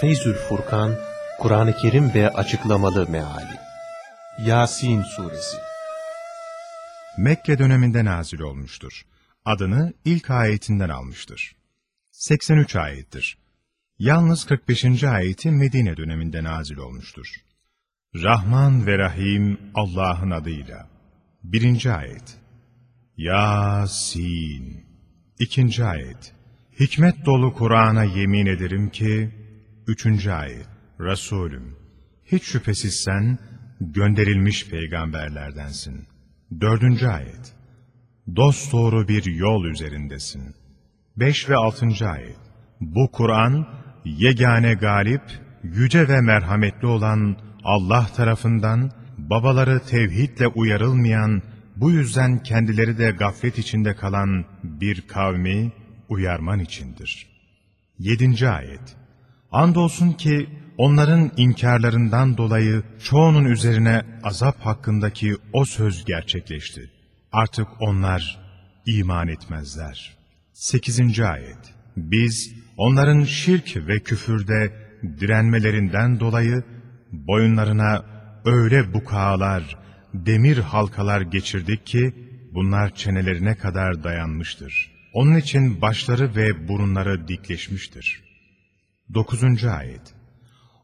Feyzül Furkan, Kur'an-ı Kerim ve açıklamalı meali. Yasin Suresi Mekke döneminde nazil olmuştur. Adını ilk ayetinden almıştır. 83 ayettir. Yalnız 45. ayeti Medine döneminde nazil olmuştur. Rahman ve Rahim Allah'ın adıyla. 1. ayet. Yasin. 2. ayet. Hikmet dolu Kur'an'a yemin ederim ki, 3. ayet. Resulüm, hiç şüphesiz sen gönderilmiş peygamberlerdensin. 4. ayet. Dost doğru bir yol üzerindesin. 5 ve 6. ayet. Bu Kur'an, yegane galip, yüce ve merhametli olan Allah tarafından, babaları tevhidle uyarılmayan, bu yüzden kendileri de gaflet içinde kalan bir kavmi uyarman içindir. 7. ayet. Andolsun ki onların inkarlarından dolayı çoğunun üzerine azap hakkındaki o söz gerçekleşti. Artık onlar iman etmezler. 8. ayet. Biz onların şirk ve küfürde direnmelerinden dolayı boyunlarına öyle bukağalar, demir halkalar geçirdik ki bunlar çenelerine kadar dayanmıştır. Onun için başları ve burunları dikleşmiştir. 9. ayet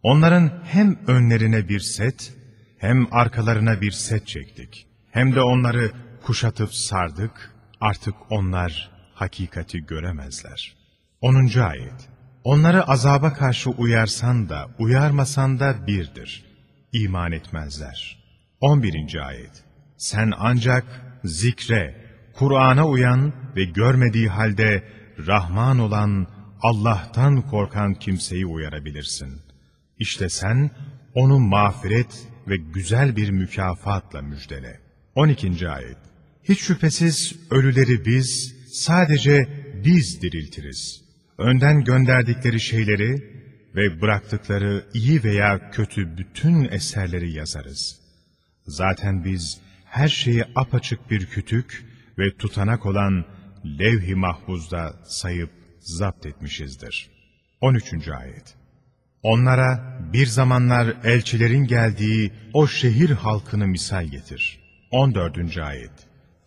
Onların hem önlerine bir set, hem arkalarına bir set çektik. Hem de onları kuşatıp sardık, artık onlar hakikati göremezler. 10. ayet Onları azaba karşı uyarsan da, uyarmasan da birdir. İman etmezler. 11. ayet Sen ancak zikre, Kur'an'a uyan ve görmediği halde Rahman olan Allah'tan korkan kimseyi uyarabilirsin. İşte sen onu mağfiret ve güzel bir mükafatla müjdele. 12. ayet Hiç şüphesiz ölüleri biz, sadece biz diriltiriz. Önden gönderdikleri şeyleri ve bıraktıkları iyi veya kötü bütün eserleri yazarız. Zaten biz her şeyi apaçık bir kütük ve tutanak olan levh-i mahfuzda sayıp zapt etmişizdir. 13. ayet Onlara bir zamanlar elçilerin geldiği o şehir halkını misal getir. 14. ayet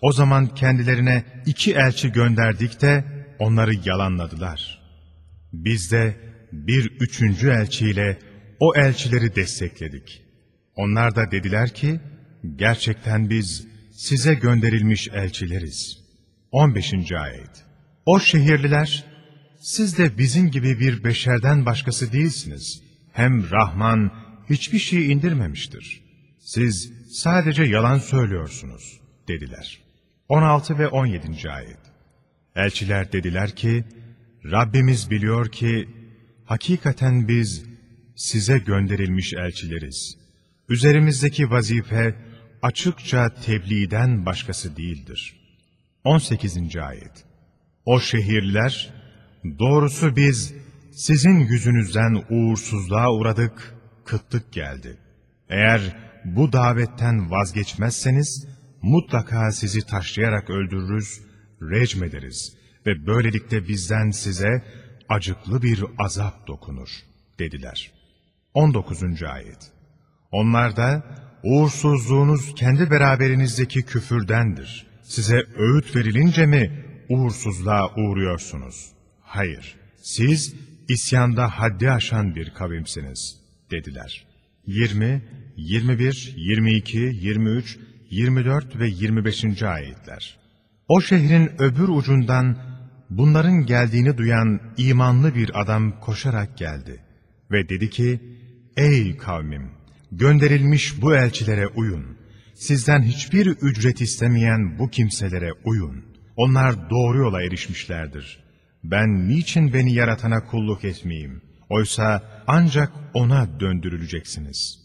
O zaman kendilerine iki elçi gönderdik de onları yalanladılar. Biz de bir üçüncü elçiyle o elçileri destekledik. Onlar da dediler ki, gerçekten biz size gönderilmiş elçileriz. 15. ayet O şehirliler, siz de bizim gibi bir beşerden başkası değilsiniz. Hem Rahman hiçbir şey indirmemiştir. Siz sadece yalan söylüyorsunuz, dediler. 16 ve 17. ayet Elçiler dediler ki, Rabbimiz biliyor ki, hakikaten biz size gönderilmiş elçileriz. Üzerimizdeki vazife açıkça tebliğden başkası değildir. 18. ayet O şehirler, doğrusu biz sizin yüzünüzden uğursuzluğa uğradık, kıtlık geldi. Eğer bu davetten vazgeçmezseniz, mutlaka sizi taşlayarak öldürürüz, recm ederiz ve böylelikle bizden size acıklı bir azap dokunur, dediler. 19. ayet Onlar da, uğursuzluğunuz kendi beraberinizdeki küfürdendir. Size öğüt verilince mi uğursuzluğa uğruyorsunuz? Hayır, siz isyanda haddi aşan bir kavimsiniz, dediler. 20, 21, 22, 23, 24 ve 25. ayetler. O şehrin öbür ucundan bunların geldiğini duyan imanlı bir adam koşarak geldi ve dedi ki, Ey kavmim! Gönderilmiş bu elçilere uyun. Sizden hiçbir ücret istemeyen bu kimselere uyun. Onlar doğru yola erişmişlerdir. Ben niçin beni yaratana kulluk etmeyeyim? Oysa ancak ona döndürüleceksiniz.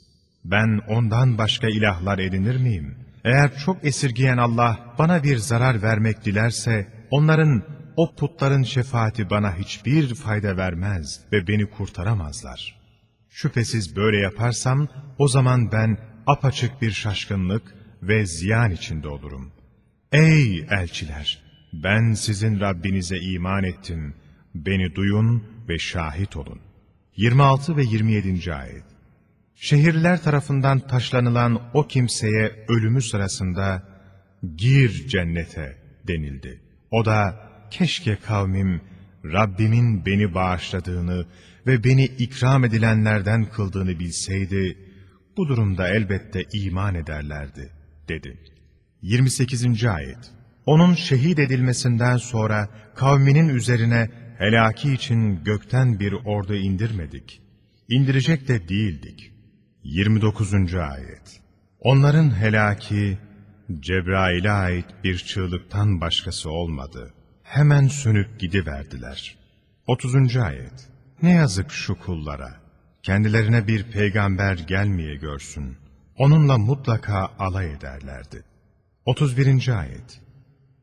Ben ondan başka ilahlar edinir miyim? Eğer çok esirgiyen Allah bana bir zarar vermek dilerse, onların, o putların şefaati bana hiçbir fayda vermez ve beni kurtaramazlar.'' Şüphesiz böyle yaparsam o zaman ben apaçık bir şaşkınlık ve ziyan içinde olurum. Ey elçiler! Ben sizin Rabbinize iman ettim. Beni duyun ve şahit olun. 26 ve 27. ayet. Şehirler tarafından taşlanılan o kimseye ölümü sırasında gir cennete denildi. O da keşke kavmim Rabbimin beni bağışladığını ve beni ikram edilenlerden kıldığını bilseydi, bu durumda elbette iman ederlerdi, dedi. 28. ayet Onun şehit edilmesinden sonra kavminin üzerine helaki için gökten bir ordu indirmedik. İndirecek de değildik. 29. ayet Onların helaki, Cebrail'e ait bir çığlıktan başkası olmadı. Hemen sönüp gidiverdiler. 30. ayet Ne yazık şu kullara! Kendilerine bir peygamber gelmeye görsün. Onunla mutlaka alay ederlerdi. 31. ayet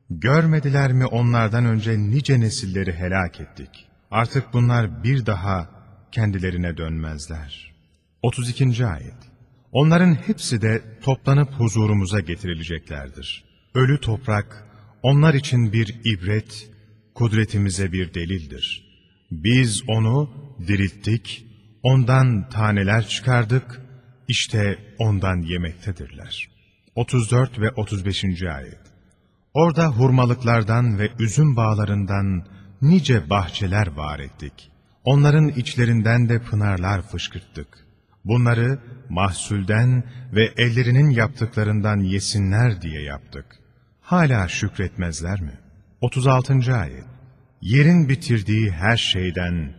Görmediler mi onlardan önce nice nesilleri helak ettik. Artık bunlar bir daha kendilerine dönmezler. 32. ayet Onların hepsi de toplanıp huzurumuza getirileceklerdir. Ölü toprak, onlar için bir ibret, kudretimize bir delildir. Biz onu dirilttik, ondan taneler çıkardık, işte ondan yemektedirler. 34 ve 35. ayet Orada hurmalıklardan ve üzüm bağlarından nice bahçeler var ettik. Onların içlerinden de pınarlar fışkırttık. Bunları mahsulden ve ellerinin yaptıklarından yesinler diye yaptık. Hala şükretmezler mi? 36. Ayet Yerin bitirdiği her şeyden,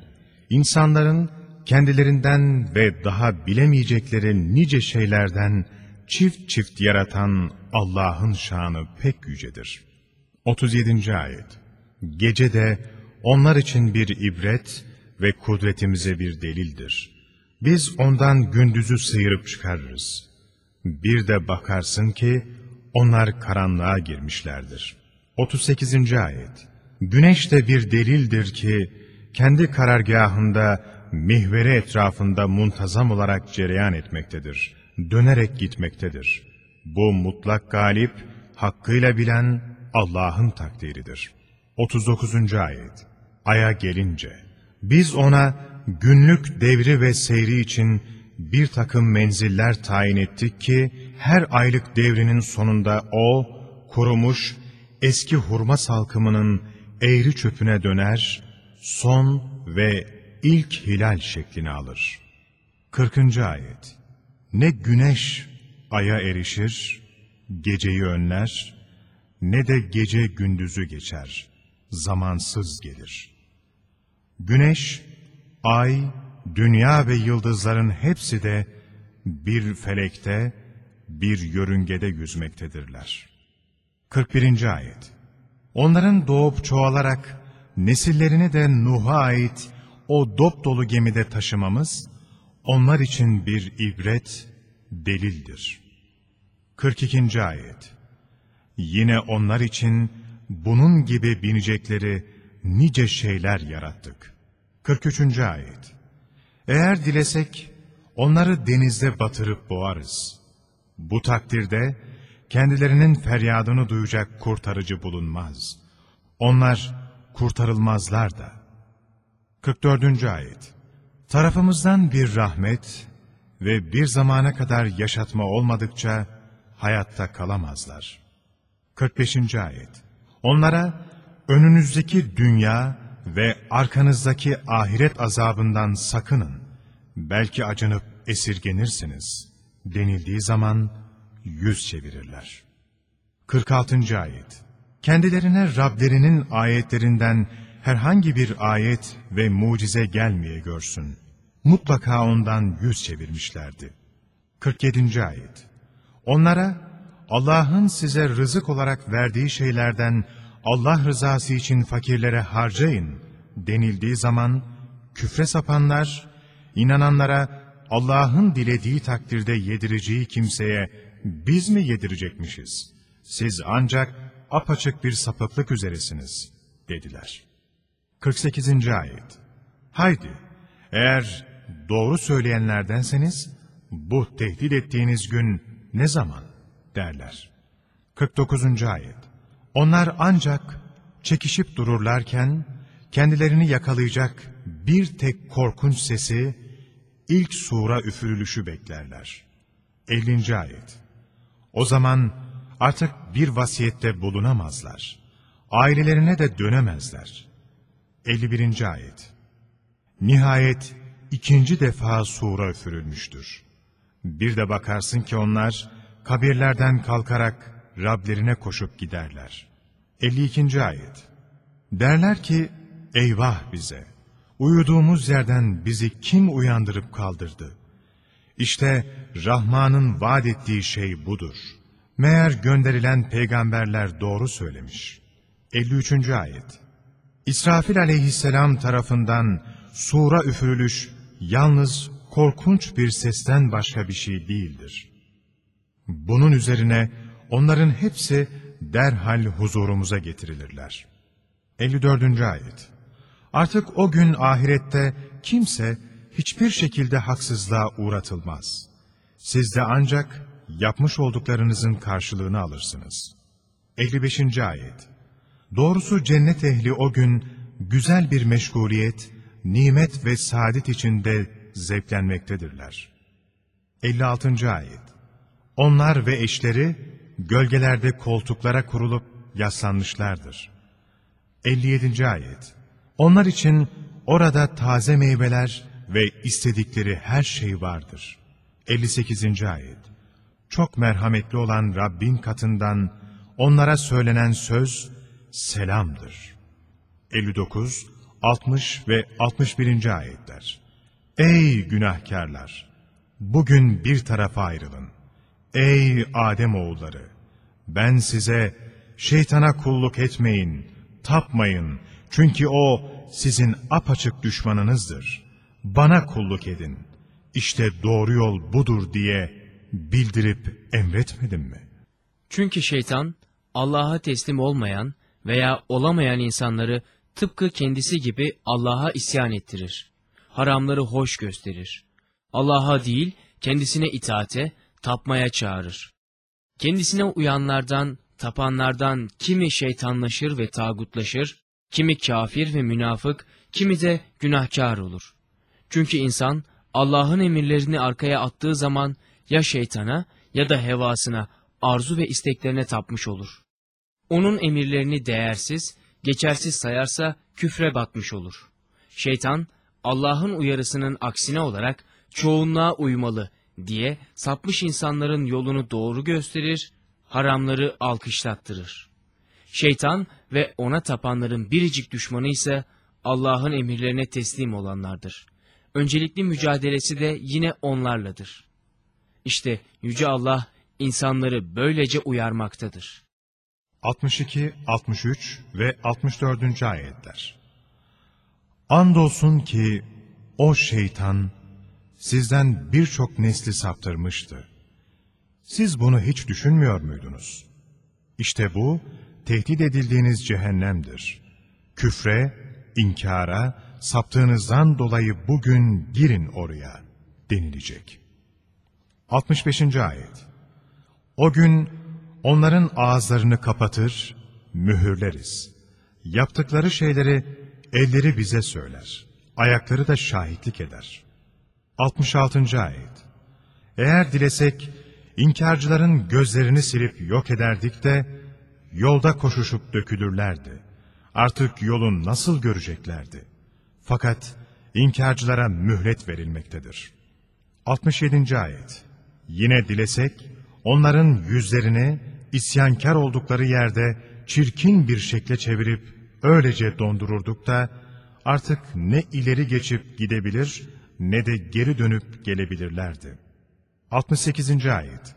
insanların kendilerinden ve daha bilemeyecekleri nice şeylerden çift çift yaratan Allah'ın şanı pek yücedir. 37. Ayet Gece de onlar için bir ibret ve kudretimize bir delildir. Biz ondan gündüzü sıyırıp çıkarırız. Bir de bakarsın ki onlar karanlığa girmişlerdir. 38. Ayet Güneş de bir delildir ki kendi karargahında mihveri etrafında muntazam olarak cereyan etmektedir. Dönerek gitmektedir. Bu mutlak galip, hakkıyla bilen Allah'ın takdiridir. 39. Ayet Ay'a gelince, biz ona günlük devri ve seyri için bir takım menziller tayin ettik ki, her aylık devrinin sonunda o, kurumuş, eski hurma salkımının eğri çöpüne döner, son ve ilk hilal şeklini alır. 40. Ayet Ne güneş aya erişir, geceyi önler, ne de gece gündüzü geçer, zamansız gelir. Güneş, ay, dünya ve yıldızların hepsi de bir felekte, bir yörüngede yüzmektedirler. 41. Ayet Onların doğup çoğalarak nesillerini de Nuh'a ait o dop dolu gemide taşımamız, onlar için bir ibret, delildir. 42. Ayet Yine onlar için bunun gibi binecekleri nice şeyler yarattık. 43. Ayet Eğer dilesek onları denizde batırıp boğarız. Bu takdirde kendilerinin feryadını duyacak kurtarıcı bulunmaz. Onlar kurtarılmazlar da. 44. Ayet Tarafımızdan bir rahmet ve bir zamana kadar yaşatma olmadıkça hayatta kalamazlar. 45. Ayet Onlara önünüzdeki dünya ve arkanızdaki ahiret azabından sakının, belki acınıp esirgenirsiniz denildiği zaman yüz çevirirler. 46. Ayet Kendilerine Rablerinin ayetlerinden herhangi bir ayet ve mucize gelmeye görsün. Mutlaka ondan yüz çevirmişlerdi. 47. Ayet Onlara Allah'ın size rızık olarak verdiği şeylerden Allah rızası için fakirlere harcayın denildiği zaman küfre sapanlar, inananlara Allah'ın dilediği takdirde yedireceği kimseye biz mi yedirecekmişiz? Siz ancak apaçık bir sapıklık üzeresiniz dediler. 48. Ayet Haydi eğer doğru söyleyenlerdenseniz bu tehdit ettiğiniz gün ne zaman derler. 49. Ayet Onlar ancak çekişip dururlarken kendilerini yakalayacak bir tek korkunç sesi, ilk sura üfürülüşü beklerler. 50. Ayet O zaman artık bir vasiyette bulunamazlar. Ailelerine de dönemezler. 51. Ayet Nihayet ikinci defa sura üfürülmüştür. Bir de bakarsın ki onlar kabirlerden kalkarak Rablerine koşup giderler. 52. Ayet Derler ki, eyvah bize! Uyuduğumuz yerden bizi kim uyandırıp kaldırdı? İşte Rahman'ın vaat ettiği şey budur. Meğer gönderilen peygamberler doğru söylemiş. 53. Ayet İsrafil aleyhisselam tarafından sura üfürülüş yalnız korkunç bir sesten başka bir şey değildir. Bunun üzerine onların hepsi derhal huzurumuza getirilirler. 54. Ayet Artık o gün ahirette kimse hiçbir şekilde haksızlığa uğratılmaz. Siz de ancak yapmış olduklarınızın karşılığını alırsınız. 55. Ayet Doğrusu cennet ehli o gün güzel bir meşguliyet, nimet ve saadet içinde zevklenmektedirler. 56. Ayet Onlar ve eşleri gölgelerde koltuklara kurulup yaslanmışlardır. 57. Ayet Onlar için orada taze meyveler ve istedikleri her şey vardır. 58. Ayet Çok merhametli olan Rabbin katından onlara söylenen söz selamdır. 59, 60 ve 61. ayetler Ey günahkarlar! Bugün bir tarafa ayrılın. Ey Adem oğulları! Ben size şeytana kulluk etmeyin, tapmayın. Çünkü o sizin apaçık düşmanınızdır. Bana kulluk edin. İşte doğru yol budur diye bildirip emretmedim mi? Çünkü şeytan Allah'a teslim olmayan veya olamayan insanları tıpkı kendisi gibi Allah'a isyan ettirir. Haramları hoş gösterir. Allah'a değil kendisine itaate, tapmaya çağırır. Kendisine uyanlardan, tapanlardan kimi şeytanlaşır ve tağutlaşır, kimi kafir ve münafık, kimi de günahkar olur. Çünkü insan Allah'ın emirlerini arkaya attığı zaman ya şeytana ya da hevasına, arzu ve isteklerine tapmış olur. Onun emirlerini değersiz, geçersiz sayarsa küfre batmış olur. Şeytan, Allah'ın uyarısının aksine olarak çoğunluğa uymalı diye sapmış insanların yolunu doğru gösterir, haramları alkışlattırır. Şeytan ve ona tapanların biricik düşmanı ise Allah'ın emirlerine teslim olanlardır. Öncelikli mücadelesi de yine onlarladır. İşte Yüce Allah insanları böylece uyarmaktadır. 62, 63 ve 64. ayetler. Andolsun ki o şeytan sizden birçok nesli saptırmıştı. Siz bunu hiç düşünmüyor muydunuz? İşte bu tehdit edildiğiniz cehennemdir. Küfre, inkara, saptığınızdan dolayı bugün girin oraya denilecek. 65. ayet O gün onların ağızlarını kapatır, mühürleriz. Yaptıkları şeyleri elleri bize söyler, ayakları da şahitlik eder. 66. ayet Eğer dilesek, inkarcıların gözlerini silip yok ederdik de, yolda koşuşup dökülürlerdi. Artık yolun nasıl göreceklerdi? Fakat inkarcılara mühlet verilmektedir. 67. ayet Yine dilesek, onların yüzlerini isyankar oldukları yerde çirkin bir şekle çevirip öylece dondururduk da artık ne ileri geçip gidebilir ne de geri dönüp gelebilirlerdi. 68. ayet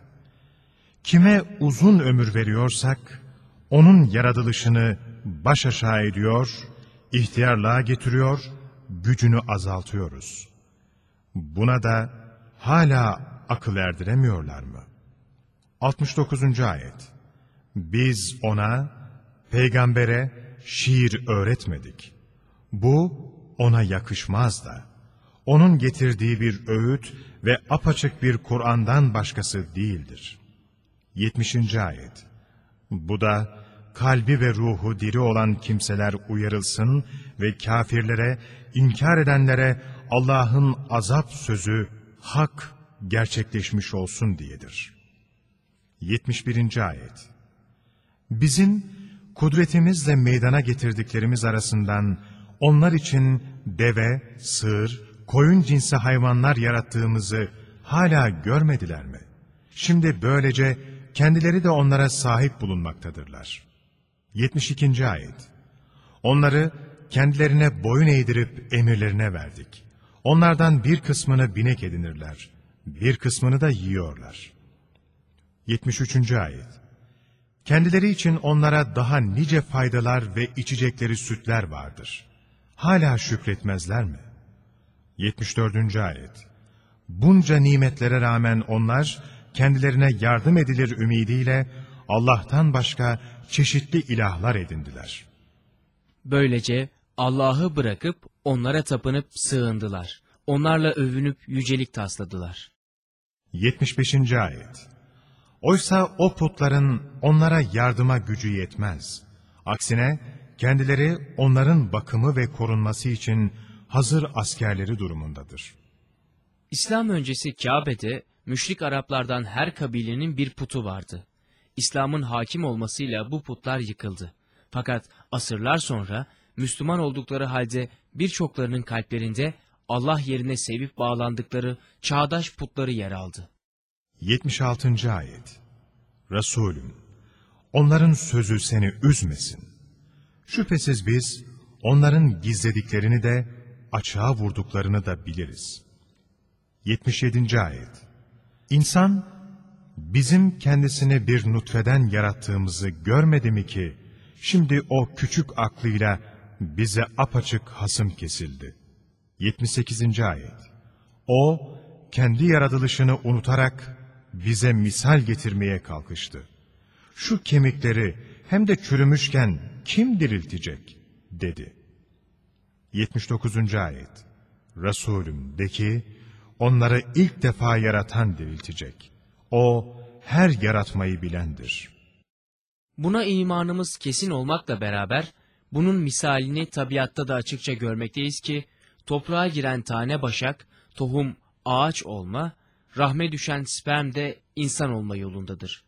Kime uzun ömür veriyorsak onun yaratılışını baş aşağı ediyor, ihtiyarlığa getiriyor, gücünü azaltıyoruz. Buna da hala akıl erdiremiyorlar mı? 69. ayet Biz ona, peygambere şiir öğretmedik. Bu ona yakışmaz da. Onun getirdiği bir öğüt ve apaçık bir Kur'an'dan başkası değildir. 70. ayet Bu da kalbi ve ruhu diri olan kimseler uyarılsın ve kafirlere, inkar edenlere Allah'ın azap sözü hak gerçekleşmiş olsun diyedir. 71. Ayet Bizim kudretimizle meydana getirdiklerimiz arasından onlar için deve, sığır, koyun cinsi hayvanlar yarattığımızı hala görmediler mi? Şimdi böylece kendileri de onlara sahip bulunmaktadırlar. 72. Ayet Onları kendilerine boyun eğdirip emirlerine verdik. Onlardan bir kısmını binek edinirler, bir kısmını da yiyorlar. 73. Ayet Kendileri için onlara daha nice faydalar ve içecekleri sütler vardır. Hala şükretmezler mi? 74. Ayet Bunca nimetlere rağmen onlar kendilerine yardım edilir ümidiyle Allah'tan başka çeşitli ilahlar edindiler. Böylece Allah'ı bırakıp onlara tapınıp sığındılar. Onlarla övünüp yücelik tasladılar. 75. Ayet Oysa o putların onlara yardıma gücü yetmez. Aksine kendileri onların bakımı ve korunması için hazır askerleri durumundadır. İslam öncesi Kabe'de müşrik Araplardan her kabilenin bir putu vardı. İslam'ın hakim olmasıyla bu putlar yıkıldı. Fakat asırlar sonra Müslüman oldukları halde birçoklarının kalplerinde Allah yerine sevip bağlandıkları çağdaş putları yer aldı. 76. Ayet Resulüm, onların sözü seni üzmesin. Şüphesiz biz, onların gizlediklerini de, açığa vurduklarını da biliriz. 77. Ayet İnsan, bizim kendisini bir nutfeden yarattığımızı görmedi mi ki, şimdi o küçük aklıyla bize apaçık hasım kesildi. 78. Ayet O, kendi yaratılışını unutarak, bize misal getirmeye kalkıştı. Şu kemikleri hem de çürümüşken kim diriltecek? dedi. 79. Ayet Resulüm de ki, onları ilk defa yaratan diriltecek. O, her yaratmayı bilendir. Buna imanımız kesin olmakla beraber, bunun misalini tabiatta da açıkça görmekteyiz ki, toprağa giren tane başak, tohum, ağaç olma, rahme düşen sperm de insan olma yolundadır.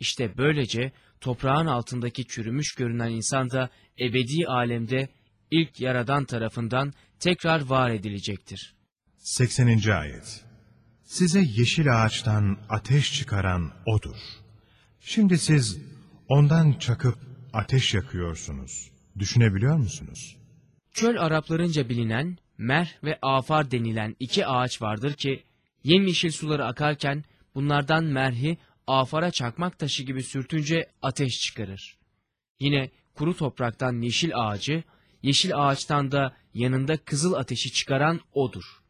İşte böylece toprağın altındaki çürümüş görünen insan da ebedi alemde ilk yaradan tarafından tekrar var edilecektir. 80. Ayet Size yeşil ağaçtan ateş çıkaran O'dur. Şimdi siz ondan çakıp ateş yakıyorsunuz. Düşünebiliyor musunuz? Çöl Araplarınca bilinen mer ve afar denilen iki ağaç vardır ki, yemyeşil suları akarken bunlardan merhi afara çakmak taşı gibi sürtünce ateş çıkarır. Yine kuru topraktan yeşil ağacı, yeşil ağaçtan da yanında kızıl ateşi çıkaran odur.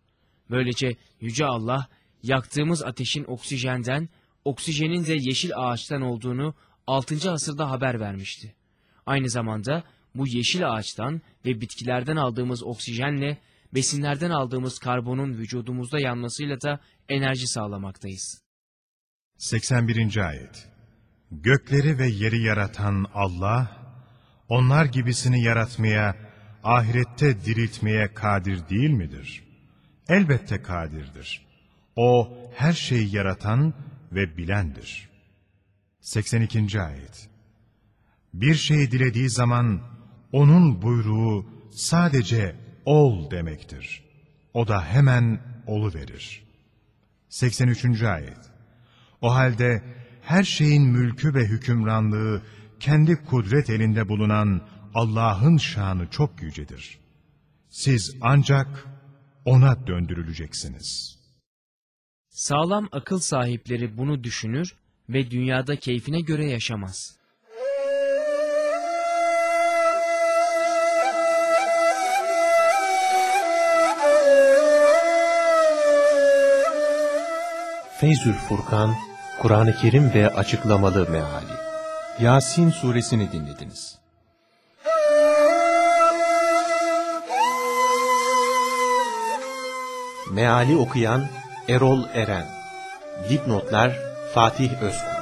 Böylece Yüce Allah, yaktığımız ateşin oksijenden, oksijenin de yeşil ağaçtan olduğunu 6. asırda haber vermişti. Aynı zamanda bu yeşil ağaçtan ve bitkilerden aldığımız oksijenle besinlerden aldığımız karbonun vücudumuzda yanmasıyla da enerji sağlamaktayız. 81. Ayet Gökleri ve yeri yaratan Allah, onlar gibisini yaratmaya, ahirette diriltmeye kadir değil midir? Elbette kadirdir. O, her şeyi yaratan ve bilendir. 82. Ayet Bir şeyi dilediği zaman, onun buyruğu sadece ol demektir. O da hemen olu verir. 83. Ayet O halde her şeyin mülkü ve hükümranlığı kendi kudret elinde bulunan Allah'ın şanı çok yücedir. Siz ancak O'na döndürüleceksiniz. Sağlam akıl sahipleri bunu düşünür ve dünyada keyfine göre yaşamaz. Feyzül Furkan, Kur'an-ı Kerim ve açıklamalı meali. Yasin suresini dinlediniz. Meali okuyan Erol Eren. Dipnotlar Fatih Özkul.